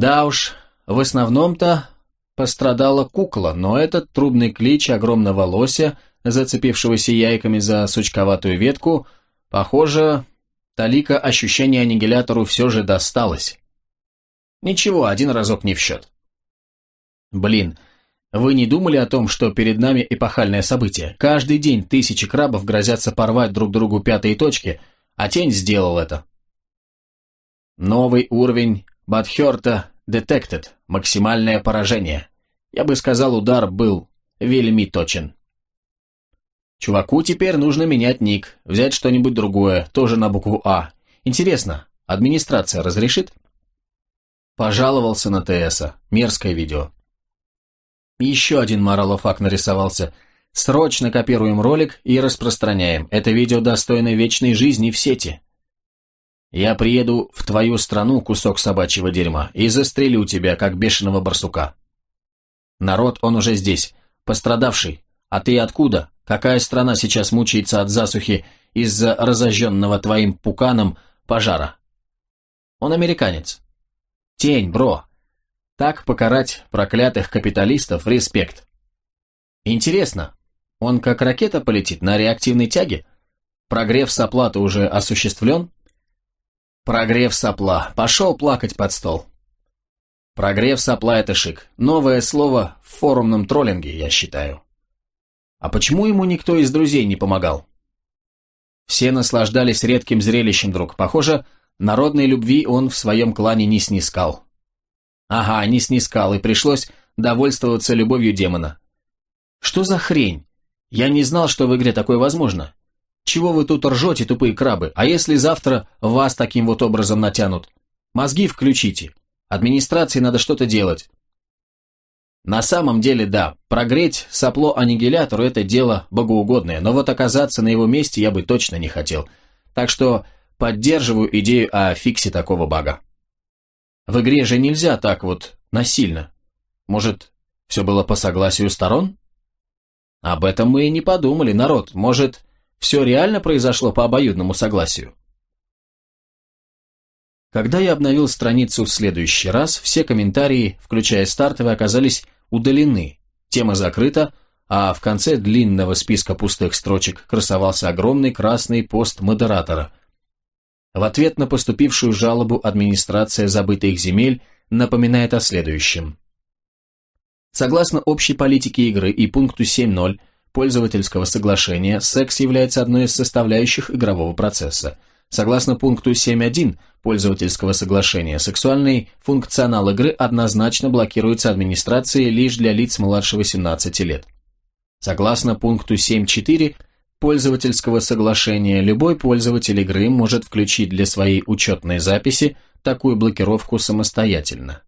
Да уж, в основном-то пострадала кукла, но этот трубный клич огромного лося, зацепившегося яйками за сучковатую ветку, похоже, талика ощущения аннигилятору все же досталось. Ничего, один разок не в счет. Блин, вы не думали о том, что перед нами эпохальное событие? Каждый день тысячи крабов грозятся порвать друг другу пятые точки, а тень сделал это. Новый уровень Бадхерта Detected. Максимальное поражение. Я бы сказал, удар был вельми точен. Чуваку теперь нужно менять ник, взять что-нибудь другое, тоже на букву А. Интересно, администрация разрешит? Пожаловался на ТСа. Мерзкое видео. Еще один Маралофак нарисовался. Срочно копируем ролик и распространяем. Это видео достойно вечной жизни в сети. Я приеду в твою страну, кусок собачьего дерьма, и застрелю тебя, как бешеного барсука. Народ, он уже здесь, пострадавший. А ты откуда? Какая страна сейчас мучается от засухи из-за разожженного твоим пуканом пожара? Он американец. Тень, бро. Так покарать проклятых капиталистов – респект. Интересно, он как ракета полетит на реактивной тяге? Прогрев сопла уже осуществлен? Прогрев сопла. Пошел плакать под стол. Прогрев сопла – это шик. Новое слово в форумном троллинге, я считаю. А почему ему никто из друзей не помогал? Все наслаждались редким зрелищем, друг. Похоже, Народной любви он в своем клане не снискал. Ага, не снискал, и пришлось довольствоваться любовью демона. Что за хрень? Я не знал, что в игре такое возможно. Чего вы тут ржете, тупые крабы? А если завтра вас таким вот образом натянут? Мозги включите. Администрации надо что-то делать. На самом деле, да, прогреть сопло аннигилятору – это дело богоугодное, но вот оказаться на его месте я бы точно не хотел. Так что Поддерживаю идею о фиксе такого бага. В игре же нельзя так вот насильно. Может, все было по согласию сторон? Об этом мы и не подумали, народ. Может, все реально произошло по обоюдному согласию? Когда я обновил страницу в следующий раз, все комментарии, включая стартовые, оказались удалены, тема закрыта, а в конце длинного списка пустых строчек красовался огромный красный пост модератора, в ответ на поступившую жалобу администрация забытых земель напоминает о следующем. Согласно общей политике игры и пункту 7.0 пользовательского соглашения, секс является одной из составляющих игрового процесса. Согласно пункту 7.1 пользовательского соглашения, сексуальный функционал игры однозначно блокируется администрацией лишь для лиц младше 18 лет. Согласно пункту 7.4 пользовательского соглашения любой пользователь игры может включить для своей учетной записи такую блокировку самостоятельно.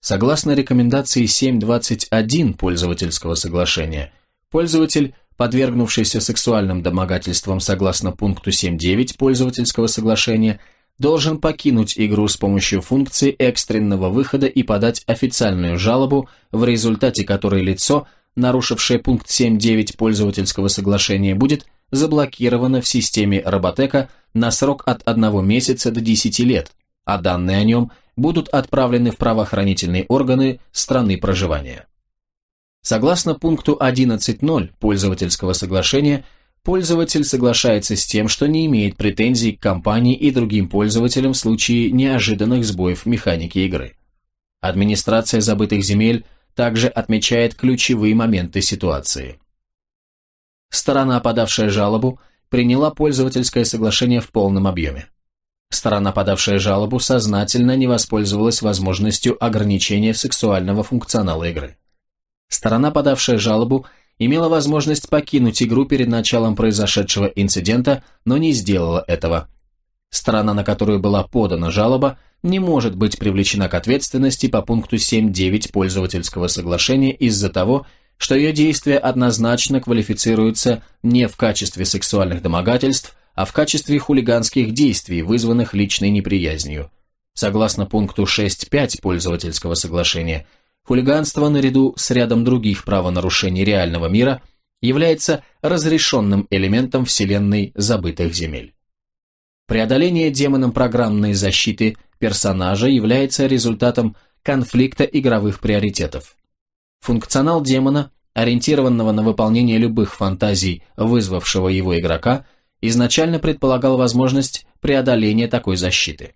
Согласно рекомендации 7.21 пользовательского соглашения, пользователь, подвергнувшийся сексуальным домогательствам согласно пункту 7.9 пользовательского соглашения, должен покинуть игру с помощью функции экстренного выхода и подать официальную жалобу, в результате которой лицо – нарушившее пункт 7.9 пользовательского соглашения, будет заблокировано в системе Роботека на срок от 1 месяца до 10 лет, а данные о нем будут отправлены в правоохранительные органы страны проживания. Согласно пункту 11.0 пользовательского соглашения, пользователь соглашается с тем, что не имеет претензий к компании и другим пользователям в случае неожиданных сбоев в механике игры. Администрация забытых земель – также отмечает ключевые моменты ситуации. Сторона, подавшая жалобу, приняла пользовательское соглашение в полном объеме. Сторона, подавшая жалобу, сознательно не воспользовалась возможностью ограничения сексуального функционала игры. Сторона, подавшая жалобу, имела возможность покинуть игру перед началом произошедшего инцидента, но не сделала этого. Сторона, на которую была подана жалоба, не может быть привлечена к ответственности по пункту 7.9 пользовательского соглашения из-за того, что ее действия однозначно квалифицируются не в качестве сексуальных домогательств, а в качестве хулиганских действий, вызванных личной неприязнью. Согласно пункту 6.5 пользовательского соглашения, хулиганство наряду с рядом других правонарушений реального мира является разрешенным элементом вселенной забытых земель. Преодоление демоном программной защиты персонажа является результатом конфликта игровых приоритетов. Функционал демона, ориентированного на выполнение любых фантазий вызвавшего его игрока, изначально предполагал возможность преодоления такой защиты.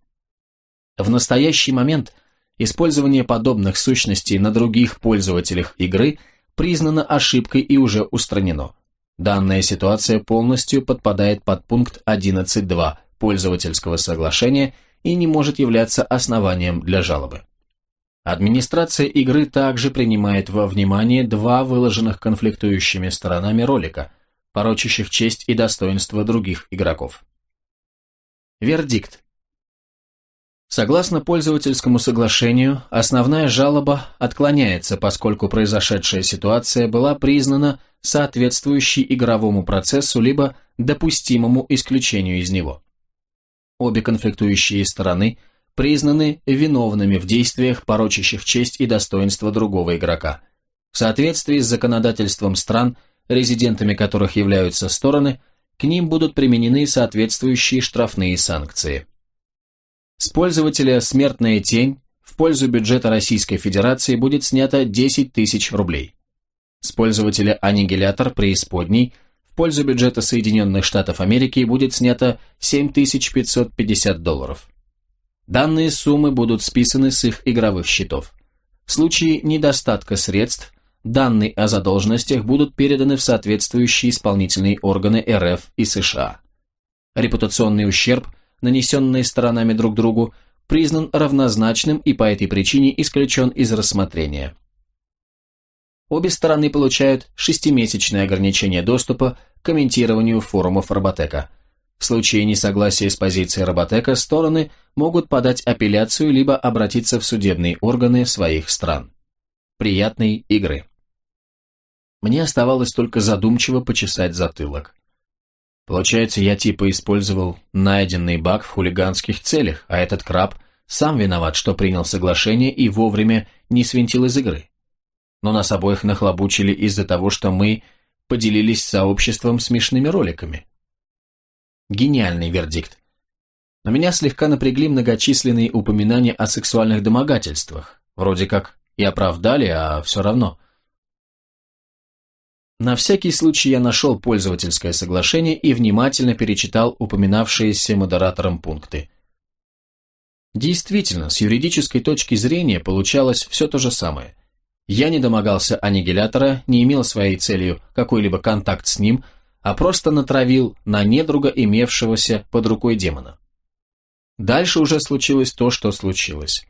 В настоящий момент использование подобных сущностей на других пользователях игры признано ошибкой и уже устранено. Данная ситуация полностью подпадает под пункт 11.2 пользовательского соглашения и не может являться основанием для жалобы. Администрация игры также принимает во внимание два выложенных конфликтующими сторонами ролика, порочащих честь и достоинство других игроков. Вердикт. Согласно пользовательскому соглашению, основная жалоба отклоняется, поскольку произошедшая ситуация была признана соответствующей игровому процессу либо допустимому исключению из него. Обе конфликтующие стороны признаны виновными в действиях, порочащих честь и достоинство другого игрока. В соответствии с законодательством стран, резидентами которых являются стороны, к ним будут применены соответствующие штрафные санкции. С пользователя «Смертная тень» в пользу бюджета Российской Федерации будет снято 10 тысяч рублей. С пользователя «Аннигилятор» преисподней в пользу бюджета Соединенных Штатов Америки будет снято 7550 долларов. Данные суммы будут списаны с их игровых счетов. В случае недостатка средств, данные о задолженностях будут переданы в соответствующие исполнительные органы РФ и США. Репутационный ущерб, нанесенный сторонами друг другу, признан равнозначным и по этой причине исключен из рассмотрения. Обе стороны получают шестимесячное ограничение доступа к комментированию форумов Роботека – в случае несогласия с позицией Роботека стороны могут подать апелляцию либо обратиться в судебные органы своих стран. Приятной игры. Мне оставалось только задумчиво почесать затылок. Получается, я типа использовал найденный баг в хулиганских целях, а этот краб сам виноват, что принял соглашение и вовремя не свинтил из игры. Но нас обоих нахлобучили из-за того, что мы поделились сообществом смешными роликами. Гениальный вердикт. Но меня слегка напрягли многочисленные упоминания о сексуальных домогательствах. Вроде как и оправдали, а все равно. На всякий случай я нашел пользовательское соглашение и внимательно перечитал упоминавшиеся модератором пункты. Действительно, с юридической точки зрения получалось все то же самое. Я не домогался аннигилятора, не имел своей целью какой-либо контакт с ним – а просто натравил на недруга имевшегося под рукой демона. Дальше уже случилось то, что случилось.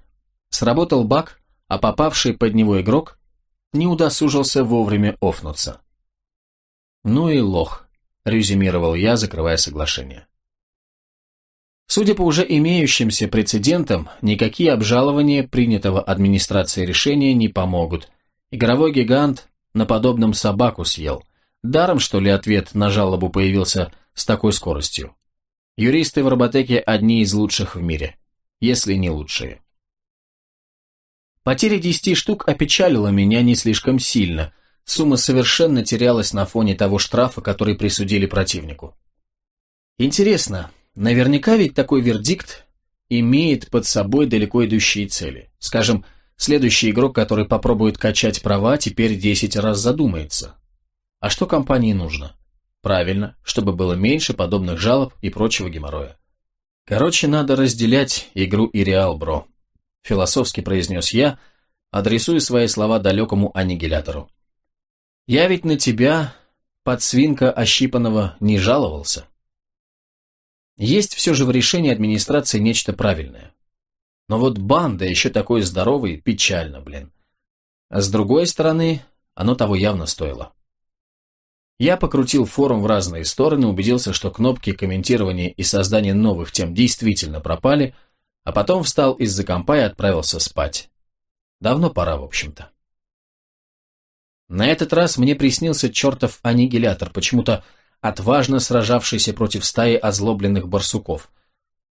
Сработал баг, а попавший под него игрок не удосужился вовремя офнуться. «Ну и лох», — резюмировал я, закрывая соглашение. Судя по уже имеющимся прецедентам, никакие обжалования принятого администрацией решения не помогут. Игровой гигант на подобном собаку съел — Даром, что ли, ответ на жалобу появился с такой скоростью. Юристы в роботеке одни из лучших в мире, если не лучшие. Потеря десяти штук опечалила меня не слишком сильно. Сумма совершенно терялась на фоне того штрафа, который присудили противнику. Интересно, наверняка ведь такой вердикт имеет под собой далеко идущие цели. Скажем, следующий игрок, который попробует качать права, теперь десять раз задумается. А что компании нужно? Правильно, чтобы было меньше подобных жалоб и прочего геморроя. Короче, надо разделять игру и реал, бро. Философски произнес я, адресуя свои слова далекому аннигилятору. Я ведь на тебя, подсвинка ощипанного, не жаловался. Есть все же в решении администрации нечто правильное. Но вот банда еще такой здоровый, печально, блин. А с другой стороны, оно того явно стоило. Я покрутил форум в разные стороны, убедился, что кнопки комментирования и создания новых тем действительно пропали, а потом встал из-за компа и отправился спать. Давно пора, в общем-то. На этот раз мне приснился чертов аннигилятор, почему-то отважно сражавшийся против стаи озлобленных барсуков.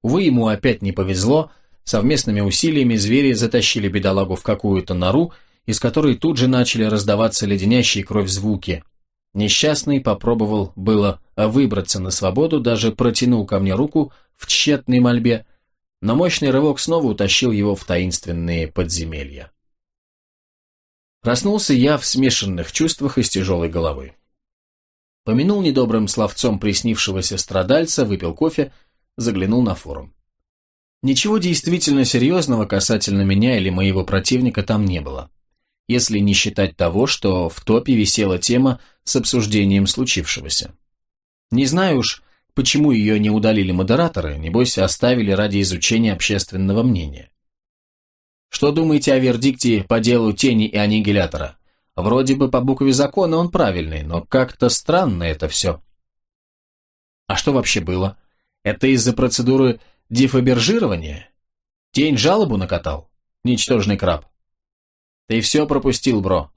Увы, ему опять не повезло, совместными усилиями звери затащили бедолагу в какую-то нору, из которой тут же начали раздаваться леденящие кровь звуки, Несчастный попробовал было выбраться на свободу, даже протянул ко мне руку в тщетной мольбе, но мощный рывок снова утащил его в таинственные подземелья. Проснулся я в смешанных чувствах и с тяжелой головой. Помянул недобрым словцом приснившегося страдальца, выпил кофе, заглянул на форум. Ничего действительно серьезного касательно меня или моего противника там не было, если не считать того, что в топе висела тема с обсуждением случившегося. Не знаю уж, почему ее не удалили модераторы, небось оставили ради изучения общественного мнения. Что думаете о вердикте по делу тени и аннигилятора? Вроде бы по букве закона он правильный, но как-то странно это все. А что вообще было? Это из-за процедуры дефабержирования? Тень жалобу накатал? Ничтожный краб. Ты все пропустил, бро.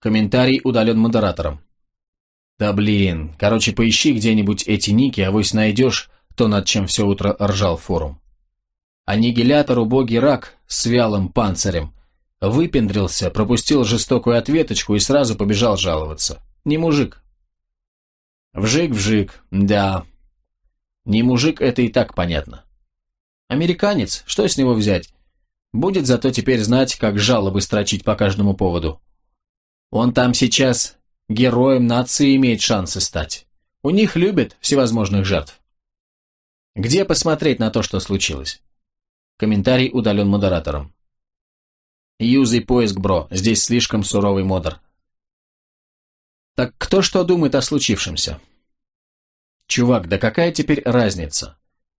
Комментарий удален модератором. Да блин, короче, поищи где-нибудь эти ники, а вось найдешь то, над чем все утро ржал форум. Аннигилятор убогий рак с вялым панцирем. Выпендрился, пропустил жестокую ответочку и сразу побежал жаловаться. Не мужик. Вжик-вжик, да. Не мужик, это и так понятно. Американец, что с него взять? Будет зато теперь знать, как жалобы строчить по каждому поводу. Он там сейчас героем нации имеет шансы стать. У них любят всевозможных жертв. Где посмотреть на то, что случилось? Комментарий удален модератором. Юзай поиск, бро, здесь слишком суровый модер. Так кто что думает о случившемся? Чувак, да какая теперь разница?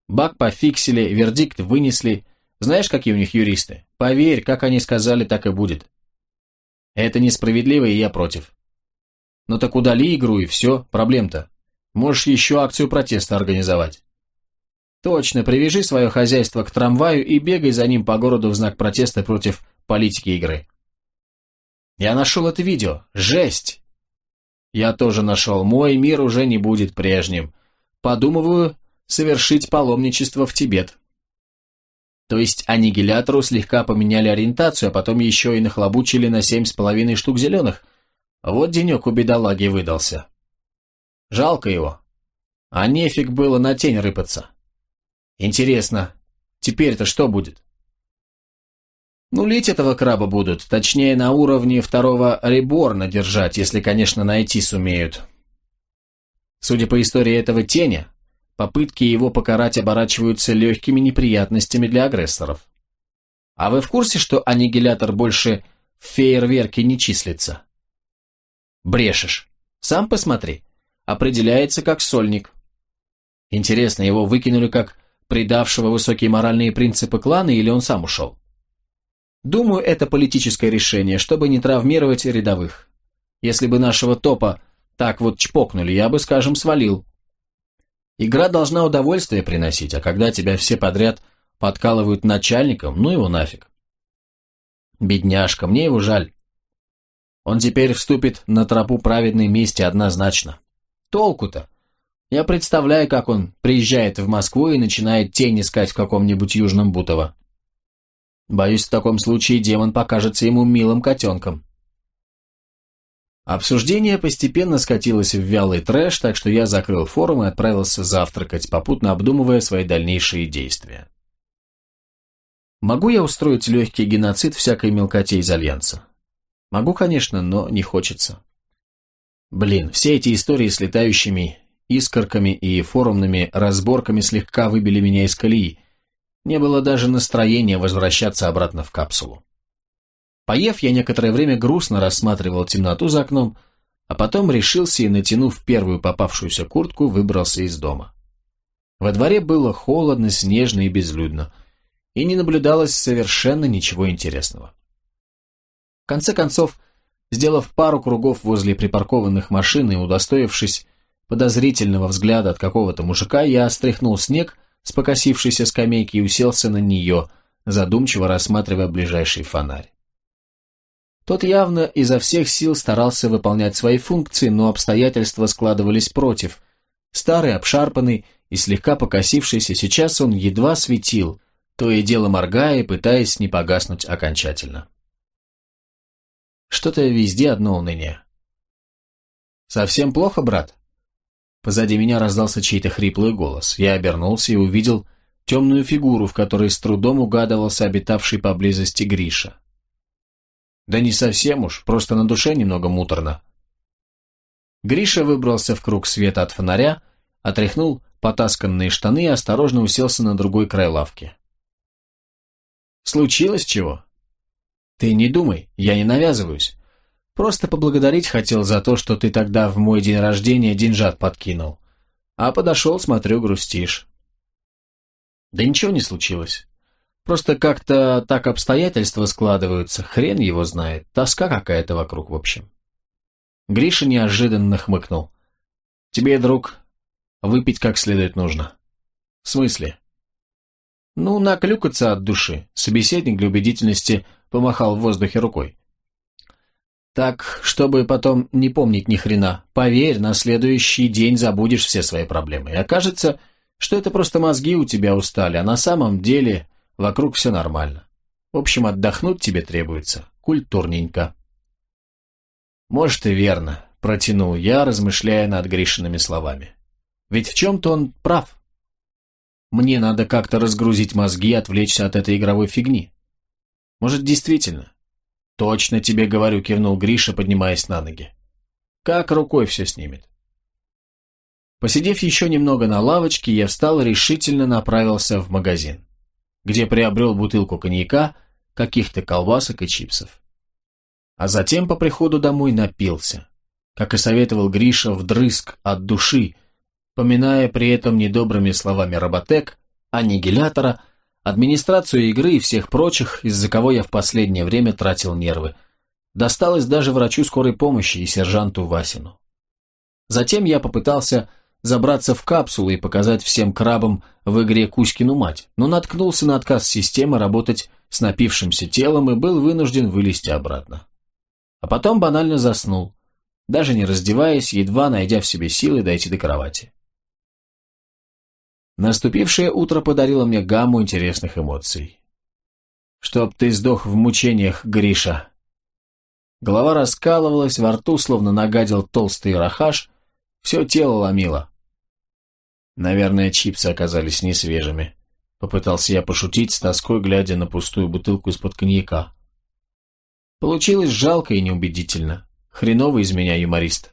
Баг пофиксили, вердикт вынесли. Знаешь, какие у них юристы? Поверь, как они сказали, так и будет. Это несправедливо, и я против. Ну так удали игру, и все, проблем-то. Можешь еще акцию протеста организовать. Точно, привяжи свое хозяйство к трамваю и бегай за ним по городу в знак протеста против политики игры. Я нашел это видео. Жесть! Я тоже нашел. Мой мир уже не будет прежним. Подумываю совершить паломничество в Тибет. То есть аннигилятору слегка поменяли ориентацию, а потом еще и нахлобучили на семь с половиной штук зеленых. Вот денек у бедолаги выдался. Жалко его. А нефиг было на тень рыпаться. Интересно, теперь-то что будет? Ну, лить этого краба будут, точнее, на уровне второго реборна держать, если, конечно, найти сумеют. Судя по истории этого теня, попытки его покарать оборачиваются легкими неприятностями для агрессоров. А вы в курсе, что аннигилятор больше в фейерверке не числится? Брешешь. Сам посмотри. Определяется как сольник. Интересно, его выкинули как предавшего высокие моральные принципы клана, или он сам ушел? Думаю, это политическое решение, чтобы не травмировать рядовых. Если бы нашего топа так вот чпокнули, я бы, скажем, свалил. Игра должна удовольствие приносить, а когда тебя все подряд подкалывают начальником, ну его нафиг. Бедняжка, мне его жаль. Он теперь вступит на тропу праведной мести однозначно. Толку-то? Я представляю, как он приезжает в Москву и начинает тень искать в каком-нибудь Южном Бутово. Боюсь, в таком случае демон покажется ему милым котенком. Обсуждение постепенно скатилось в вялый трэш, так что я закрыл форум и отправился завтракать, попутно обдумывая свои дальнейшие действия. Могу я устроить легкий геноцид всякой мелкоте из Альянса? Могу, конечно, но не хочется. Блин, все эти истории с летающими искорками и форумными разборками слегка выбили меня из колеи. Не было даже настроения возвращаться обратно в капсулу. Поев, я некоторое время грустно рассматривал темноту за окном, а потом решился и, натянув первую попавшуюся куртку, выбрался из дома. Во дворе было холодно, снежно и безлюдно, и не наблюдалось совершенно ничего интересного. В конце концов, сделав пару кругов возле припаркованных машин и удостоившись подозрительного взгляда от какого-то мужика, я стряхнул снег с покосившейся скамейки и уселся на нее, задумчиво рассматривая ближайший фонарь. Тот явно изо всех сил старался выполнять свои функции, но обстоятельства складывались против. Старый, обшарпанный и слегка покосившийся, сейчас он едва светил, то и дело моргая, пытаясь не погаснуть окончательно. Что-то везде одно уныние. «Совсем плохо, брат?» Позади меня раздался чей-то хриплый голос. Я обернулся и увидел темную фигуру, в которой с трудом угадывался обитавший поблизости Гриша. Да не совсем уж, просто на душе немного муторно. Гриша выбрался в круг света от фонаря, отряхнул потасканные штаны и осторожно уселся на другой край лавки. «Случилось чего?» «Ты не думай, я не навязываюсь. Просто поблагодарить хотел за то, что ты тогда в мой день рождения деньжат подкинул. А подошел, смотрю, грустишь». «Да ничего не случилось. Просто как-то так обстоятельства складываются, хрен его знает, тоска какая-то вокруг, в общем. Гриша неожиданно хмыкнул. Тебе, друг, выпить как следует нужно. В смысле? Ну, наклюкаться от души. Собеседник для убедительности помахал в воздухе рукой. Так, чтобы потом не помнить ни хрена, поверь, на следующий день забудешь все свои проблемы. И окажется, что это просто мозги у тебя устали, а на самом деле Вокруг все нормально. В общем, отдохнуть тебе требуется. Культурненько. Может и верно, протянул я, размышляя над Гришиными словами. Ведь в чем-то он прав. Мне надо как-то разгрузить мозги и отвлечься от этой игровой фигни. Может, действительно? Точно тебе говорю, кивнул Гриша, поднимаясь на ноги. Как рукой все снимет. Посидев еще немного на лавочке, я встал и решительно направился в магазин где приобрел бутылку коньяка, каких-то колбасок и чипсов. А затем по приходу домой напился, как и советовал Гриша, вдрызг от души, поминая при этом недобрыми словами роботек, аннигилятора, администрацию игры и всех прочих, из-за кого я в последнее время тратил нервы. Досталось даже врачу скорой помощи и сержанту Васину. Затем я попытался забраться в капсулу и показать всем крабам в игре Кузькину мать, но наткнулся на отказ системы работать с напившимся телом и был вынужден вылезти обратно. А потом банально заснул, даже не раздеваясь, едва найдя в себе силы дойти до кровати. Наступившее утро подарило мне гамму интересных эмоций. «Чтоб ты сдох в мучениях, Гриша!» Голова раскалывалась, во рту словно нагадил толстый рахаш, все тело ломило. Наверное, чипсы оказались не свежими. Попытался я пошутить с тоской, глядя на пустую бутылку из-под коньяка. Получилось жалко и неубедительно. Хреновый из меня юморист.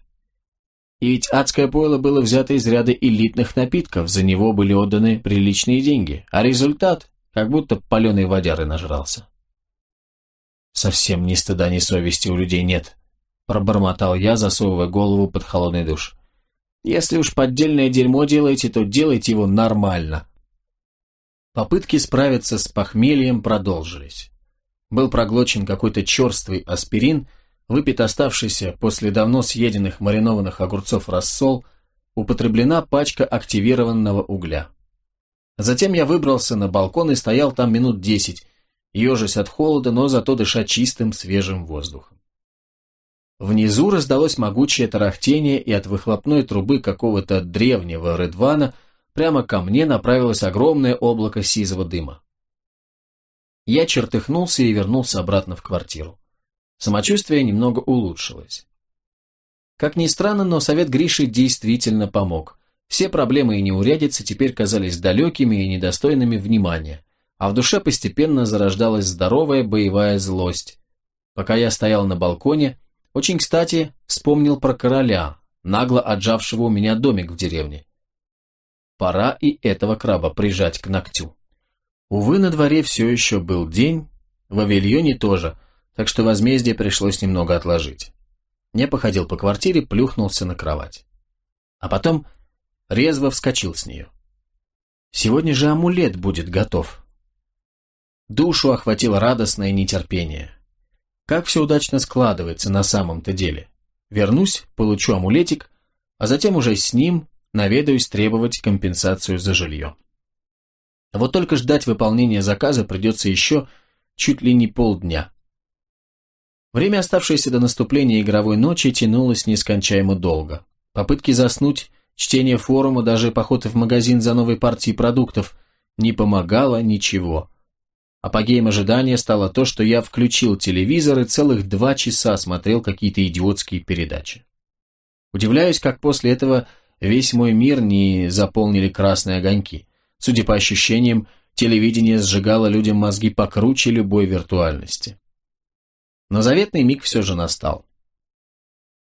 И ведь адское пойло было взято из ряда элитных напитков, за него были отданы приличные деньги, а результат как будто паленой водяры нажрался. Совсем ни стыда, ни совести у людей нет, пробормотал я, засовывая голову под холодный душ. Если уж поддельное дерьмо делаете, то делайте его нормально. Попытки справиться с похмельем продолжились. Был проглочен какой-то черствый аспирин, выпит оставшийся после давно съеденных маринованных огурцов рассол, употреблена пачка активированного угля. Затем я выбрался на балкон и стоял там минут десять, ежась от холода, но зато дыша чистым свежим воздухом. Внизу раздалось могучее тарахтение, и от выхлопной трубы какого-то древнего Редвана прямо ко мне направилось огромное облако сизого дыма. Я чертыхнулся и вернулся обратно в квартиру. Самочувствие немного улучшилось. Как ни странно, но совет Гриши действительно помог. Все проблемы и неурядицы теперь казались далекими и недостойными внимания, а в душе постепенно зарождалась здоровая боевая злость. Пока я стоял на балконе, очень кстати вспомнил про короля, нагло отжавшего у меня домик в деревне. Пора и этого краба прижать к ногтю. Увы, на дворе все еще был день, в Авильоне тоже, так что возмездие пришлось немного отложить. Я походил по квартире, плюхнулся на кровать. А потом резво вскочил с нее. Сегодня же амулет будет готов. Душу охватило радостное нетерпение. Как все удачно складывается на самом-то деле. Вернусь, получу амулетик, а затем уже с ним наведаюсь требовать компенсацию за жилье. Вот только ждать выполнения заказа придется еще чуть ли не полдня. Время, оставшееся до наступления игровой ночи, тянулось нескончаемо долго. Попытки заснуть, чтение форума, даже поход в магазин за новой партией продуктов не помогало ничего. Апогеем ожидания стало то, что я включил телевизор и целых два часа смотрел какие-то идиотские передачи. Удивляюсь, как после этого весь мой мир не заполнили красные огоньки. Судя по ощущениям, телевидение сжигало людям мозги покруче любой виртуальности. Но заветный миг все же настал.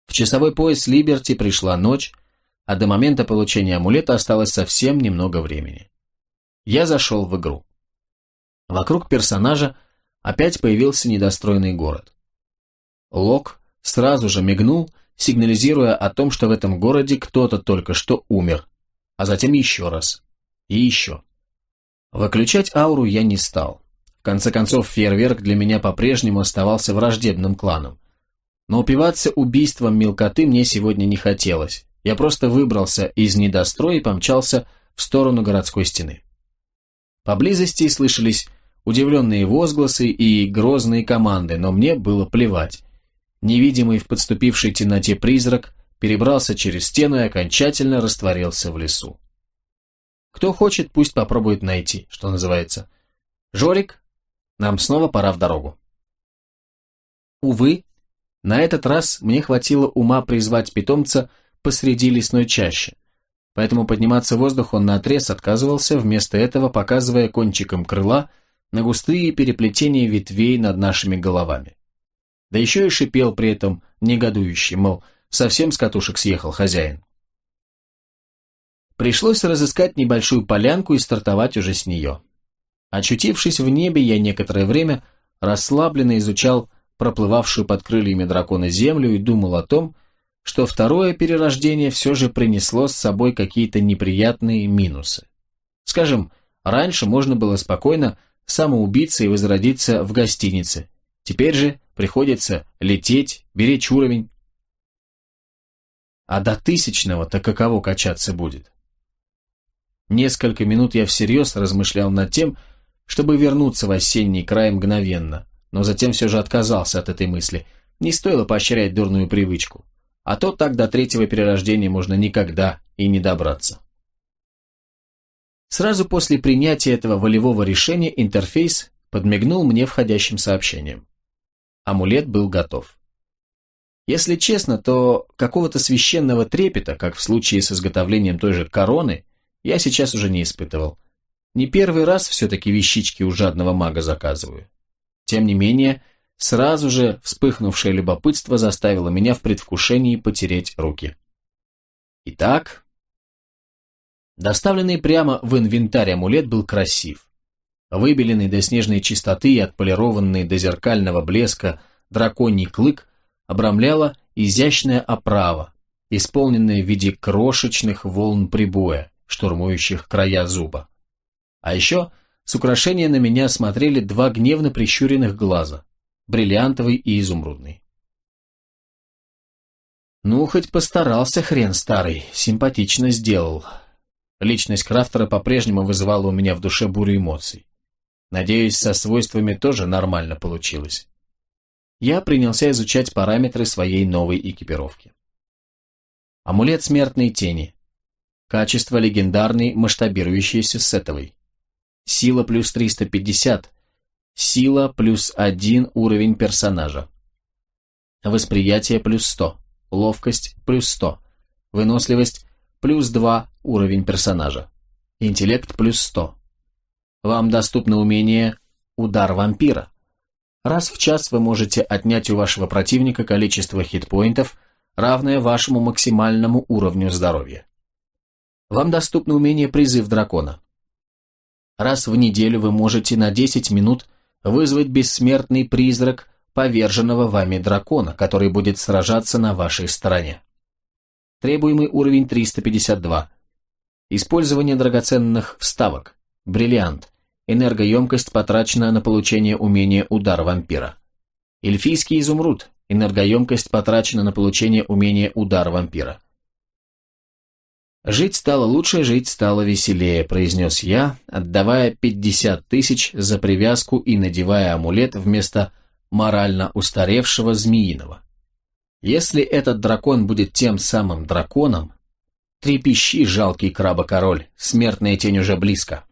В часовой пояс Либерти пришла ночь, а до момента получения амулета осталось совсем немного времени. Я зашел в игру. Вокруг персонажа опять появился недостроенный город. Лок сразу же мигнул, сигнализируя о том, что в этом городе кто-то только что умер, а затем еще раз. И еще. Выключать ауру я не стал. Конце концов, фейерверк для меня по-прежнему оставался враждебным кланом. Но упиваться убийством мелкоты мне сегодня не хотелось. Я просто выбрался из недостроя и помчался в сторону городской стены. Поблизости слышались удивленные возгласы и грозные команды, но мне было плевать. Невидимый в подступившей темноте призрак перебрался через стену и окончательно растворился в лесу. Кто хочет, пусть попробует найти, что называется. Жорик, нам снова пора в дорогу. Увы, на этот раз мне хватило ума призвать питомца посреди лесной чащи, поэтому подниматься в воздух он наотрез отказывался, вместо этого показывая кончиком крыла на густые переплетения ветвей над нашими головами. Да еще и шипел при этом негодующий, мол, совсем с катушек съехал хозяин. Пришлось разыскать небольшую полянку и стартовать уже с нее. Очутившись в небе, я некоторое время расслабленно изучал проплывавшую под крыльями дракона землю и думал о том, что второе перерождение все же принесло с собой какие-то неприятные минусы. Скажем, раньше можно было спокойно самоубиться и возродиться в гостинице. Теперь же приходится лететь, беречь уровень. А до тысячного-то каково качаться будет? Несколько минут я всерьез размышлял над тем, чтобы вернуться в осенний край мгновенно, но затем все же отказался от этой мысли. Не стоило поощрять дурную привычку. А то так до третьего перерождения можно никогда и не добраться. Сразу после принятия этого волевого решения интерфейс подмигнул мне входящим сообщением. Амулет был готов. Если честно, то какого-то священного трепета, как в случае с изготовлением той же короны, я сейчас уже не испытывал. Не первый раз все-таки вещички у жадного мага заказываю. Тем не менее, сразу же вспыхнувшее любопытство заставило меня в предвкушении потереть руки. Итак, доставленный прямо в инвентарь амулет был красив. Выбеленный до снежной чистоты и отполированный до зеркального блеска драконий клык обрамляла изящная оправа, исполненная в виде крошечных волн прибоя, штурмующих края зуба. А еще с украшения на меня смотрели два гневно прищуренных глаза, бриллиантовый и изумрудный. Ну, хоть постарался хрен старый, симпатично сделал. Личность крафтера по-прежнему вызывала у меня в душе бурю эмоций. Надеюсь, со свойствами тоже нормально получилось. Я принялся изучать параметры своей новой экипировки. Амулет смертной тени. Качество легендарный, масштабирующийся сетовый. Сила плюс 350. Сила плюс 1 уровень персонажа. Восприятие плюс 100. Ловкость плюс 100. Выносливость плюс 2 уровень персонажа. Интеллект плюс 100. Вам доступно умение «Удар вампира». Раз в час вы можете отнять у вашего противника количество хитпоинтов, равное вашему максимальному уровню здоровья. Вам доступно умение «Призыв дракона». Раз в неделю вы можете на 10 минут вызвать бессмертный призрак поверженного вами дракона, который будет сражаться на вашей стороне. Требуемый уровень 352. Использование драгоценных вставок. Бриллиант. Энергоемкость потрачена на получение умения «Удар вампира». Эльфийский изумруд. Энергоемкость потрачена на получение умения «Удар вампира». «Жить стало лучше, жить стало веселее», – произнес я, отдавая 50 тысяч за привязку и надевая амулет вместо морально устаревшего змеиного. Если этот дракон будет тем самым драконом, трепещи, жалкий краба-король, смертная тень уже близко.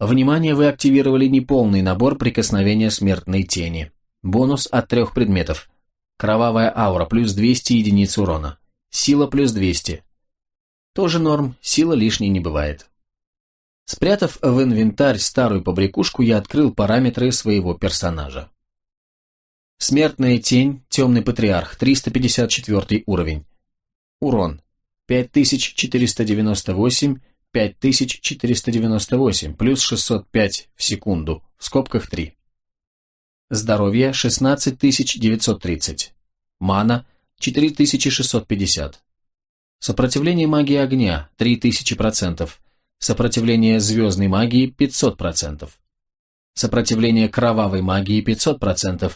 Внимание, вы активировали неполный набор прикосновения смертной тени. Бонус от трех предметов. Кровавая аура, плюс 200 единиц урона. Сила, плюс 200. Тоже норм, сила лишней не бывает. Спрятав в инвентарь старую побрякушку, я открыл параметры своего персонажа. Смертная тень, темный патриарх, 354 уровень. Урон 5498, 5498, плюс 605 в секунду, в скобках 3. Здоровье 16930. Мана 4650. Сопротивление магии огня 3000%. Сопротивление звездной магии 500%. Сопротивление кровавой магии 500%.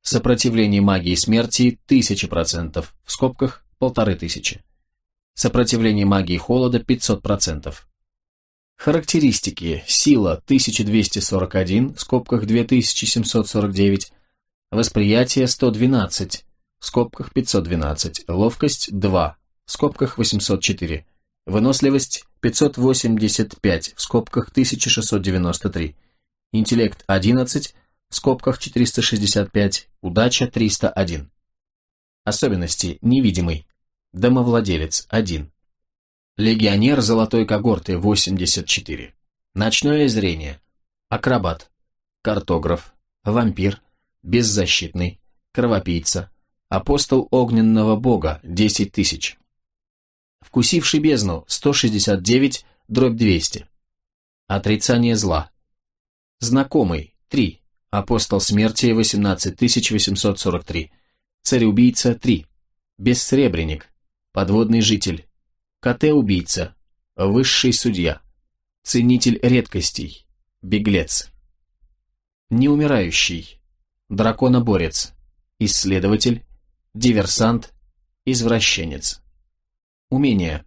Сопротивление магии смерти 1000%, в скобках 1500. Сопротивление магии холода 500%. Характеристики. Сила 1241, в скобках 2749. Восприятие 112, в скобках 512. Ловкость 2, в скобках 804. Выносливость 585, в скобках 1693. Интеллект 11, в скобках 465. Удача 301. Особенности. Невидимый. Домовладелец 1. Легионер золотой когорты 84. Ночное зрение. Акробат. Картограф. Вампир. Беззащитный. Кровопийца. Апостол огненного бога 10 тысяч. Вкусивший бездну 169 дробь 200. Отрицание зла. Знакомый 3. Апостол смерти 18843. Царь-убийца 3. Бессребренник. Подводный житель КТ-убийца, высший судья, ценитель редкостей, беглец. Неумирающий, драконоборец, исследователь, диверсант, извращенец. Умение.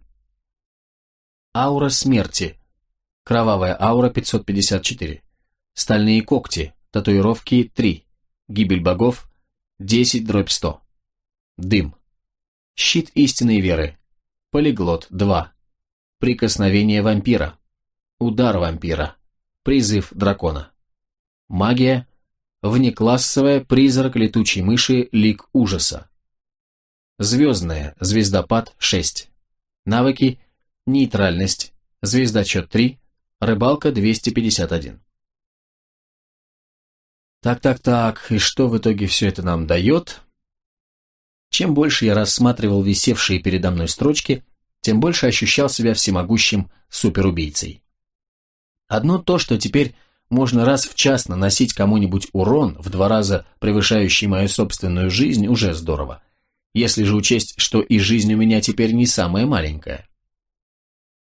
Аура смерти. Кровавая аура 554. Стальные когти. Татуировки 3. Гибель богов 10 дробь 100. Дым. Щит истинной веры. Полиглот 2. Прикосновение вампира. Удар вампира. Призыв дракона. Магия. Внеклассовая призрак летучей мыши Лик ужаса. Звездная. Звездопад 6. Навыки. Нейтральность. Звездочет 3. Рыбалка 251. Так-так-так, и что в итоге все это нам дает? Чем больше я рассматривал висевшие передо мной строчки, тем больше ощущал себя всемогущим суперубийцей. Одно то, что теперь можно раз в час наносить кому-нибудь урон, в два раза превышающий мою собственную жизнь, уже здорово. Если же учесть, что и жизнь у меня теперь не самая маленькая.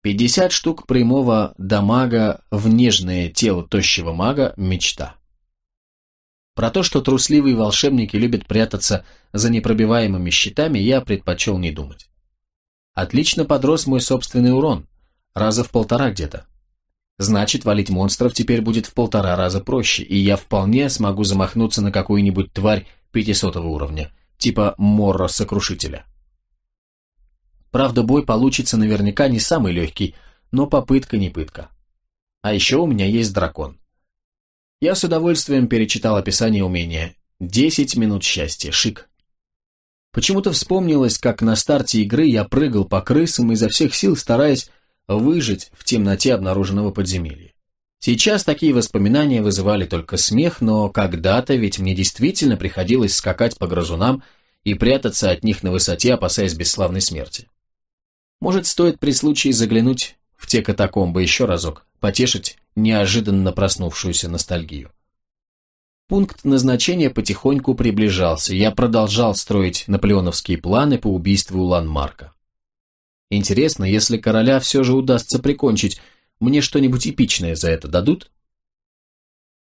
50 штук прямого дамага в нежное тело тощего мага – мечта. Про то, что трусливые волшебники любят прятаться за непробиваемыми щитами, я предпочел не думать. Отлично подрос мой собственный урон, раза в полтора где-то. Значит, валить монстров теперь будет в полтора раза проще, и я вполне смогу замахнуться на какую-нибудь тварь 500 уровня, типа Морро-сокрушителя. Правда, бой получится наверняка не самый легкий, но попытка не пытка. А еще у меня есть дракон. Я с удовольствием перечитал описание умения. Десять минут счастья, шик. Почему-то вспомнилось, как на старте игры я прыгал по крысам изо всех сил, стараясь выжить в темноте обнаруженного подземелья. Сейчас такие воспоминания вызывали только смех, но когда-то ведь мне действительно приходилось скакать по грызунам и прятаться от них на высоте, опасаясь бесславной смерти. Может, стоит при случае заглянуть в те катакомбы еще разок, потешить неожиданно проснувшуюся ностальгию. Пункт назначения потихоньку приближался, я продолжал строить наполеоновские планы по убийству Ланмарка. Интересно, если короля все же удастся прикончить, мне что-нибудь эпичное за это дадут?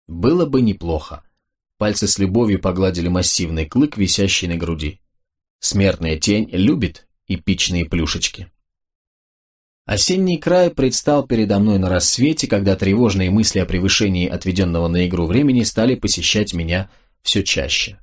Было бы неплохо. Пальцы с любовью погладили массивный клык, висящий на груди. Смертная тень любит эпичные плюшечки. Осенний край предстал передо мной на рассвете, когда тревожные мысли о превышении отведенного на игру времени стали посещать меня все чаще.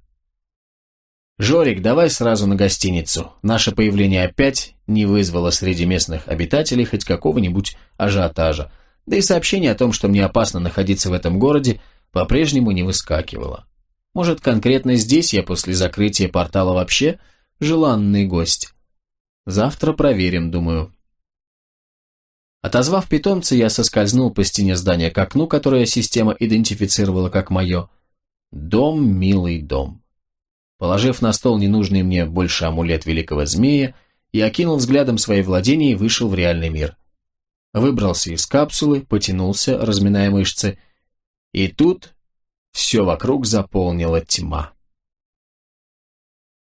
«Жорик, давай сразу на гостиницу. Наше появление опять не вызвало среди местных обитателей хоть какого-нибудь ажиотажа, да и сообщение о том, что мне опасно находиться в этом городе, по-прежнему не выскакивало. Может, конкретно здесь я после закрытия портала вообще желанный гость? Завтра проверим, думаю». Отозвав питомца, я соскользнул по стене здания к окну, которое система идентифицировала как мое. Дом, милый дом. Положив на стол ненужный мне больше амулет великого змея, я окинул взглядом свои владения и вышел в реальный мир. Выбрался из капсулы, потянулся, разминая мышцы, и тут все вокруг заполнила тьма.